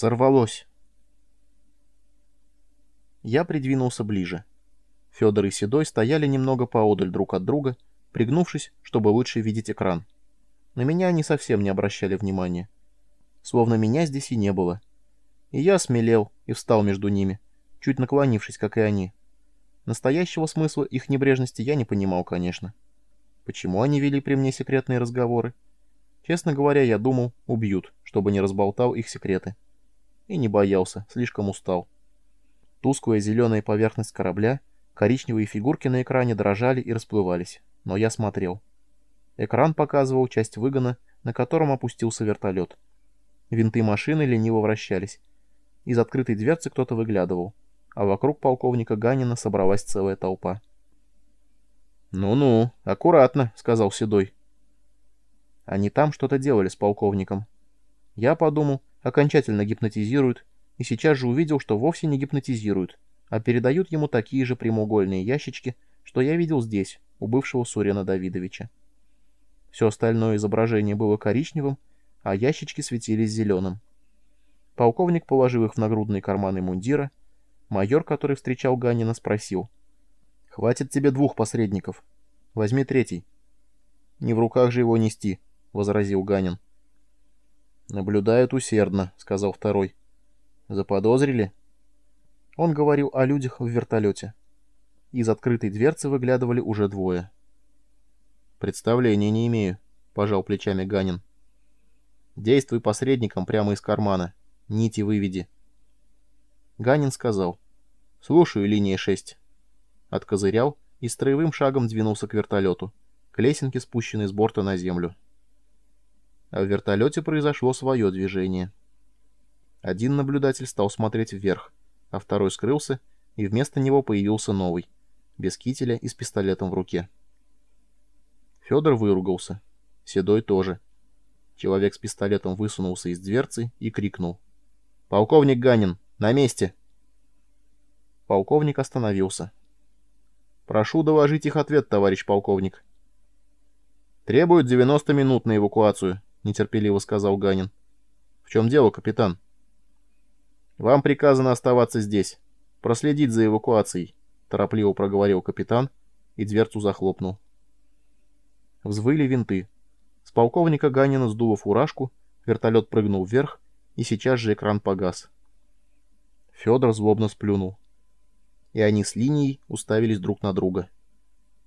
Сорвалось. Я придвинулся ближе. Федор и Седой стояли немного поодаль друг от друга, пригнувшись, чтобы лучше видеть экран. На меня они совсем не обращали внимания. Словно меня здесь и не было. И я смелел и встал между ними, чуть наклонившись, как и они. Настоящего смысла их небрежности я не понимал, конечно. Почему они вели при мне секретные разговоры? Честно говоря, я думал, убьют, чтобы не разболтал их секреты. И не боялся, слишком устал. Тусклая зеленая поверхность корабля, коричневые фигурки на экране дрожали и расплывались, но я смотрел. Экран показывал часть выгона, на котором опустился вертолет. Винты машины лениво вращались. Из открытой дверцы кто-то выглядывал, а вокруг полковника Ганина собралась целая толпа. «Ну-ну, аккуратно», — сказал Седой. Они там что-то делали с полковником. Я подумал, окончательно гипнотизируют, и сейчас же увидел, что вовсе не гипнотизируют, а передают ему такие же прямоугольные ящички, что я видел здесь, у бывшего Сурена Давидовича. Все остальное изображение было коричневым, а ящички светились зеленым. Полковник положил их в нагрудные карманы мундира. Майор, который встречал Ганина, спросил. «Хватит тебе двух посредников. Возьми третий». «Не в руках же его нести», — возразил Ганин. «Наблюдают усердно», — сказал второй. «Заподозрили?» Он говорил о людях в вертолете. Из открытой дверцы выглядывали уже двое. «Представления не имею», — пожал плечами Ганин. «Действуй посредником прямо из кармана. Нити выведи». Ганин сказал. «Слушаю, линия 6». Откозырял и строевым шагом двинулся к вертолету, к лесенке, спущенной с борта на землю. А в вертолете произошло свое движение. Один наблюдатель стал смотреть вверх, а второй скрылся, и вместо него появился новый, без кителя и с пистолетом в руке. Федор выругался. Седой тоже. Человек с пистолетом высунулся из дверцы и крикнул. «Полковник Ганин! На месте!» Полковник остановился. «Прошу доложить их ответ, товарищ полковник». «Требуют 90 минут на эвакуацию», — нетерпеливо сказал Ганин. «В чем дело, капитан?» «Вам приказано оставаться здесь. Проследить за эвакуацией», — торопливо проговорил капитан и дверцу захлопнул. Взвыли винты. С полковника Ганина сдуло фуражку, вертолет прыгнул вверх, и сейчас же экран погас. Федор злобно сплюнул. И они с линией уставились друг на друга.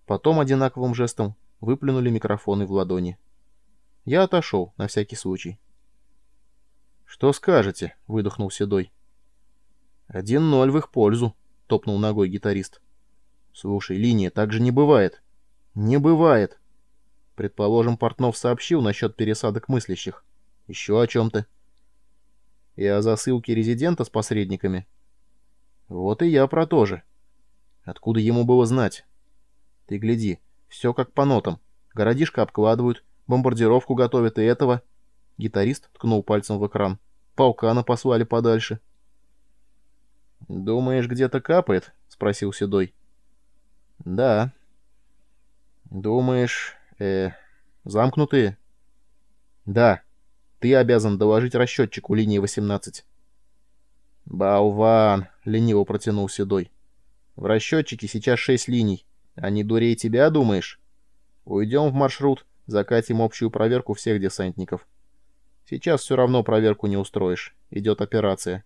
Потом одинаковым жестом выплюнули микрофоны в ладони. Я отошел, на всякий случай. «Что скажете?» — выдохнул Седой. «Один ноль в их пользу», — топнул ногой гитарист. «Слушай, линия, так же не бывает». «Не бывает!» Предположим, Портнов сообщил насчет пересадок мыслящих. Еще о чем-то. И о засылке резидента с посредниками. Вот и я про то же. Откуда ему было знать? Ты гляди, все как по нотам. Городишко обкладывают, бомбардировку готовят и этого. Гитарист ткнул пальцем в экран. Полкана послали подальше. «Думаешь, где-то капает?» — спросил Седой. «Да». «Думаешь, э замкнутые? Да. Ты обязан доложить расчетчику линии 18. Болван, лениво протянул Седой. В расчетчике сейчас шесть линий. А не дурей тебя, думаешь? Уйдем в маршрут, закатим общую проверку всех десантников. Сейчас все равно проверку не устроишь. Идет операция.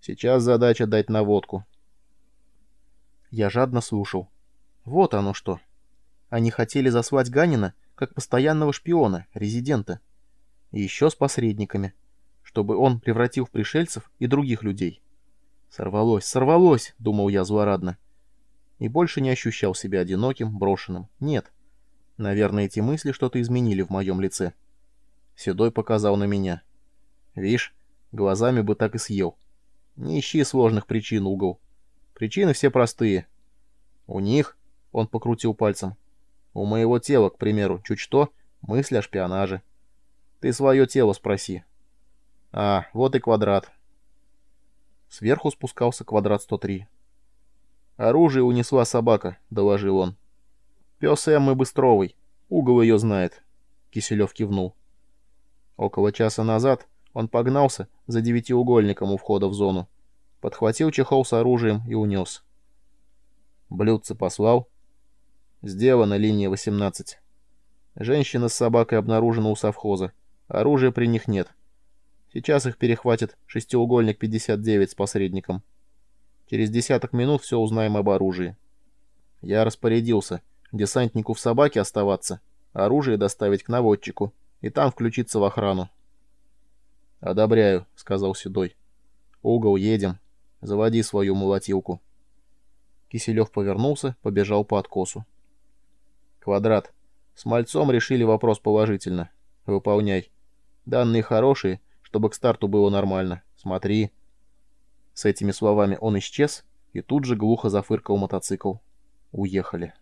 Сейчас задача дать наводку. Я жадно слушал. Вот оно что. Они хотели заслать Ганина как постоянного шпиона, резидента. И еще с посредниками, чтобы он превратил в пришельцев и других людей. «Сорвалось, сорвалось!» — думал я злорадно. И больше не ощущал себя одиноким, брошенным. Нет. Наверное, эти мысли что-то изменили в моем лице. Седой показал на меня. «Вишь, глазами бы так и съел. Не ищи сложных причин, угол. Причины все простые. У них...» — он покрутил пальцем. У моего тела, к примеру, чуть что, мысль о шпионаже. Ты свое тело спроси. А, вот и квадрат. Сверху спускался квадрат 103. «Оружие унесла собака», — доложил он. «Пес Эммы Быстровой. Угол ее знает», — Киселев кивнул. Около часа назад Он погнался за девятиугольником у входа в зону, подхватил чехол с оружием и унес. Блюдце послал. Сделано, линия 18. Женщина с собакой обнаружена у совхоза. Оружия при них нет. Сейчас их перехватит шестиугольник 59 с посредником. Через десяток минут все узнаем об оружии. Я распорядился десантнику в собаке оставаться, оружие доставить к наводчику и там включиться в охрану. «Одобряю», — сказал Седой. «Угол, едем. Заводи свою молотилку». Киселев повернулся, побежал по откосу. «Квадрат. С мальцом решили вопрос положительно. Выполняй. Данные хорошие, чтобы к старту было нормально. Смотри». С этими словами он исчез и тут же глухо зафыркал мотоцикл. Уехали.